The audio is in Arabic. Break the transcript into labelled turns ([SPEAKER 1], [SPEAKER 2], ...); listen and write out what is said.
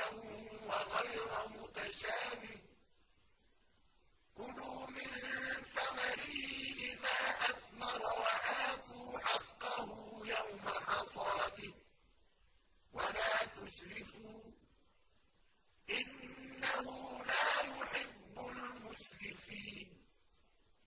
[SPEAKER 1] مُّحْسِنًا وَغَيْرَ مُتَشَابِهٍ.